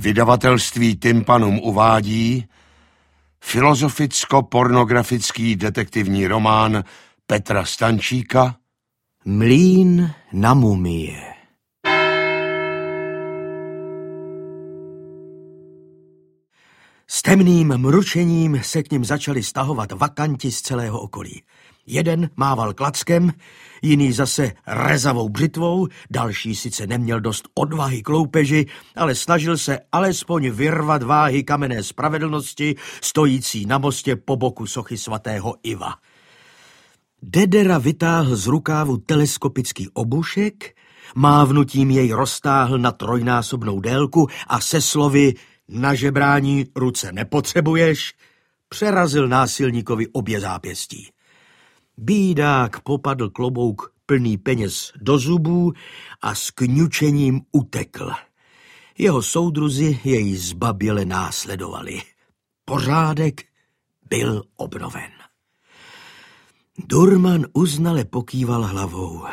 Vydavatelství Tympanum uvádí filozoficko-pornografický detektivní román Petra Stančíka Mlín na mumie S temným mručením se k ním začali stahovat vakanti z celého okolí. Jeden mával klackem, jiný zase rezavou břitvou, další sice neměl dost odvahy k loupeži, ale snažil se alespoň vyrvat váhy kamenné spravedlnosti, stojící na mostě po boku sochy svatého Iva. Dedera vytáhl z rukávu teleskopický obušek, mávnutím jej roztáhl na trojnásobnou délku a se slovy na žebrání ruce nepotřebuješ, přerazil násilníkovi obě zápěstí. Bídák popadl klobouk plný peněz do zubů a s kňučením utekl. Jeho soudruzi jej zbaběle následovali. Pořádek byl obnoven. Durman uznale pokýval hlavou.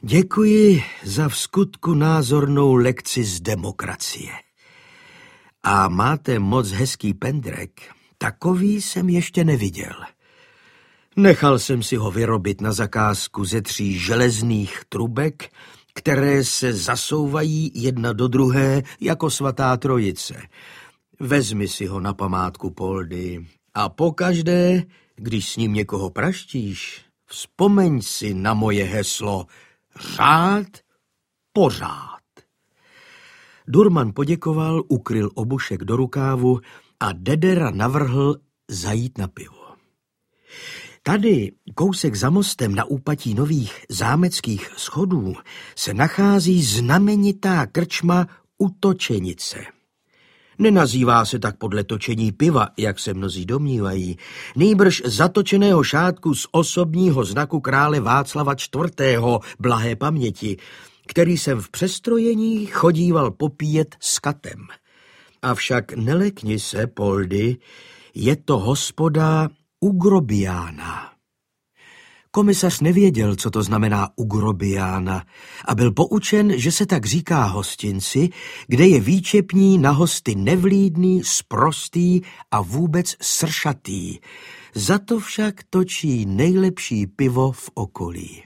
Děkuji za vskutku názornou lekci z demokracie. A máte moc hezký pendrek. Takový jsem ještě neviděl. Nechal jsem si ho vyrobit na zakázku ze tří železných trubek, které se zasouvají jedna do druhé jako svatá trojice. Vezmi si ho na památku Poldy a pokaždé, když s ním někoho praštíš, vzpomeň si na moje heslo řád pořád. Durman poděkoval, ukryl obušek do rukávu a Dedera navrhl zajít na pivo. Tady, kousek za mostem na úpatí nových zámeckých schodů, se nachází znamenitá krčma Utočenice. Nenazývá se tak podle točení piva, jak se mnozí domnívají, nýbrž zatočeného šátku z osobního znaku krále Václava IV. blahé paměti, který jsem v přestrojení chodíval popíjet s katem. Avšak nelekni se, Poldy, je to hospoda Ugrobiána. Komisař nevěděl, co to znamená Ugrobiána a byl poučen, že se tak říká hostinci, kde je výčepní na hosty nevlídný, sprostý a vůbec sršatý. Za to však točí nejlepší pivo v okolí.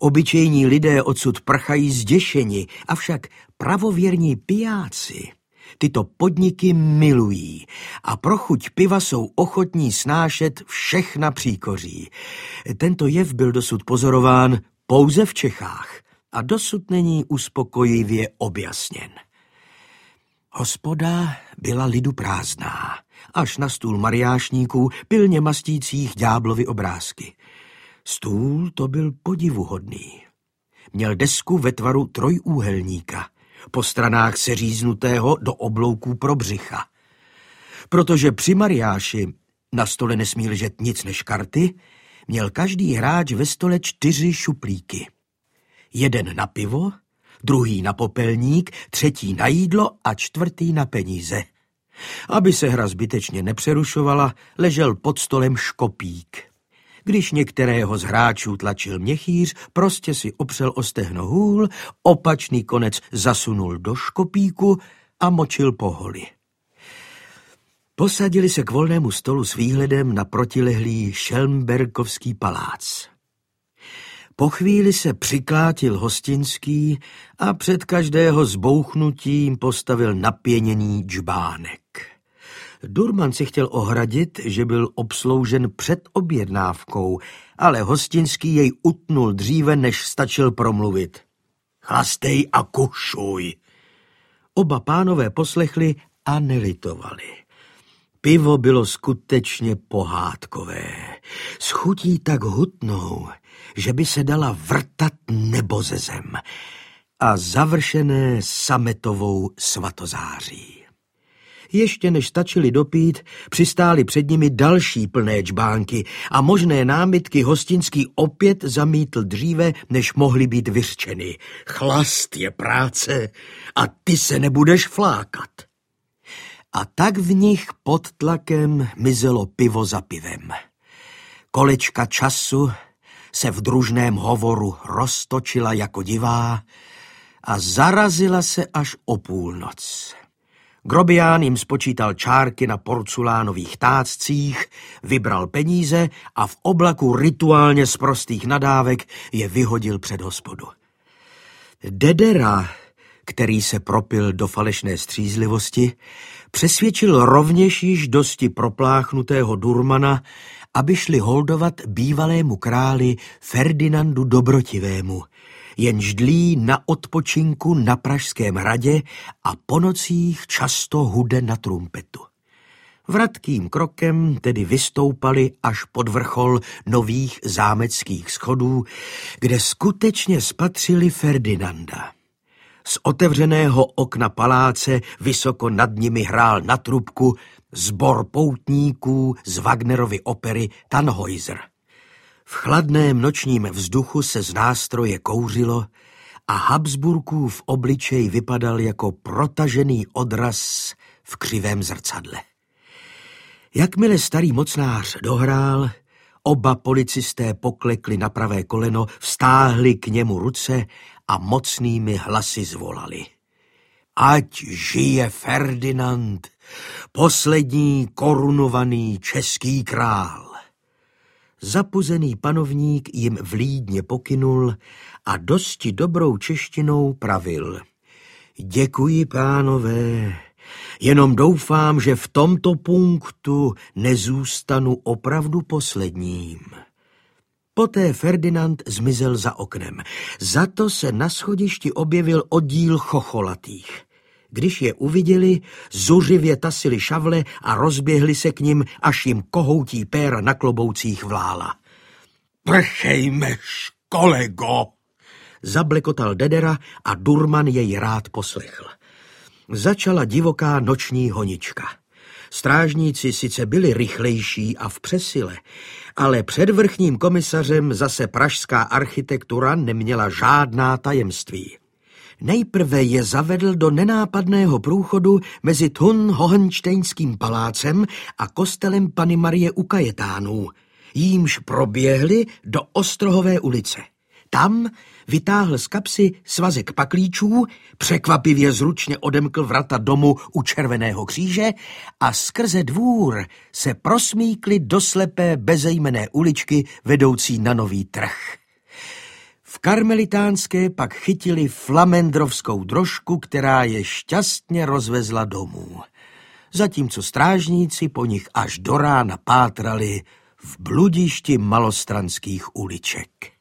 Obyčejní lidé odsud prchají zděšeni, avšak pravověrní pijáci tyto podniky milují a pro chuť piva jsou ochotní snášet všechna příkoří. Tento jev byl dosud pozorován pouze v Čechách a dosud není uspokojivě objasněn. Hospoda byla lidu prázdná, až na stůl mariášníků pilně mastících ďáblovy obrázky. Stůl to byl podivuhodný. Měl desku ve tvaru trojúhelníka, po stranách seříznutého do oblouků pro břicha. Protože při mariáši na stole nesmí ležet nic než karty, měl každý hráč ve stole čtyři šuplíky. Jeden na pivo, druhý na popelník, třetí na jídlo a čtvrtý na peníze. Aby se hra zbytečně nepřerušovala, ležel pod stolem škopík. Když některého z hráčů tlačil měchýř, prostě si opřel o stehno hůl, opačný konec zasunul do škopíku a močil poholi. Posadili se k volnému stolu s výhledem na protilehlý Šelmberkovský palác. Po chvíli se přiklátil hostinský a před každého zbouchnutím postavil napěněný džbánek. Durman si chtěl ohradit, že byl obsloužen před objednávkou, ale hostinský jej utnul dříve, než stačil promluvit. Chlastej a kušuj. Oba pánové poslechli a nelitovali. Pivo bylo skutečně pohádkové. S chutí tak hutnou, že by se dala vrtat nebo ze zem a završené sametovou svatozáří. Ještě než stačili dopít, přistály před nimi další plné čbánky a možné námitky hostinský opět zamítl dříve, než mohly být vyřčeny. Chlast je práce a ty se nebudeš flákat. A tak v nich pod tlakem mizelo pivo za pivem. Kolečka času se v družném hovoru roztočila jako divá a zarazila se až o půlnoc. Grobián jim spočítal čárky na porculánových táccích, vybral peníze a v oblaku rituálně z prostých nadávek je vyhodil před hospodu. Dedera, který se propil do falešné střízlivosti, přesvědčil rovněž již dosti propláchnutého Durmana, aby šli holdovat bývalému králi Ferdinandu Dobrotivému, jenž dlí na odpočinku na Pražském hradě a po nocích často hude na trumpetu. Vratkým krokem tedy vystoupali až pod vrchol nových zámeckých schodů, kde skutečně spatřili Ferdinanda. Z otevřeného okna paláce vysoko nad nimi hrál na trubku zbor poutníků z Wagnerovy opery Tannhäuser. V chladném nočním vzduchu se z nástroje kouřilo a Habsburkův obličej vypadal jako protažený odraz v křivém zrcadle. Jakmile starý mocnář dohrál, oba policisté poklekli na pravé koleno, vstáhli k němu ruce a mocnými hlasy zvolali. Ať žije Ferdinand, poslední korunovaný český král. Zapuzený panovník jim vlídně pokynul a dosti dobrou češtinou pravil. Děkuji, pánové, jenom doufám, že v tomto punktu nezůstanu opravdu posledním. Poté Ferdinand zmizel za oknem. Za to se na schodišti objevil oddíl chocholatých. Když je uviděli, zuřivě tasili šavle a rozběhli se k ním, až jim kohoutí péra na kloboucích vlála. Prchejmeš, kolego! Zablekotal Dedera a Durman jej rád poslechl. Začala divoká noční honička. Strážníci sice byli rychlejší a v přesile, ale před vrchním komisařem zase pražská architektura neměla žádná tajemství. Nejprve je zavedl do nenápadného průchodu mezi Thun Hohenštejnským palácem a kostelem Pany Marie u Kajetánů, jímž proběhli do Ostrohové ulice. Tam vytáhl z kapsy svazek paklíčů, překvapivě zručně odemkl vrata domu u Červeného kříže a skrze dvůr se prosmíkli do slepé bezejmené uličky vedoucí na nový trh. V karmelitánské pak chytili flamendrovskou drožku, která je šťastně rozvezla domů. Zatímco strážníci po nich až do rána pátrali v bludišti malostranských uliček.